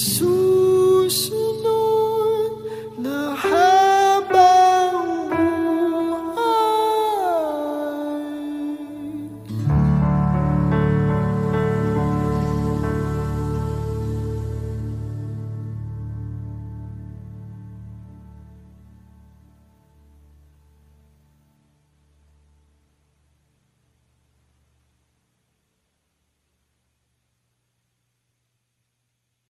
sua